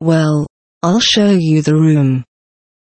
Well, I'll show you the room.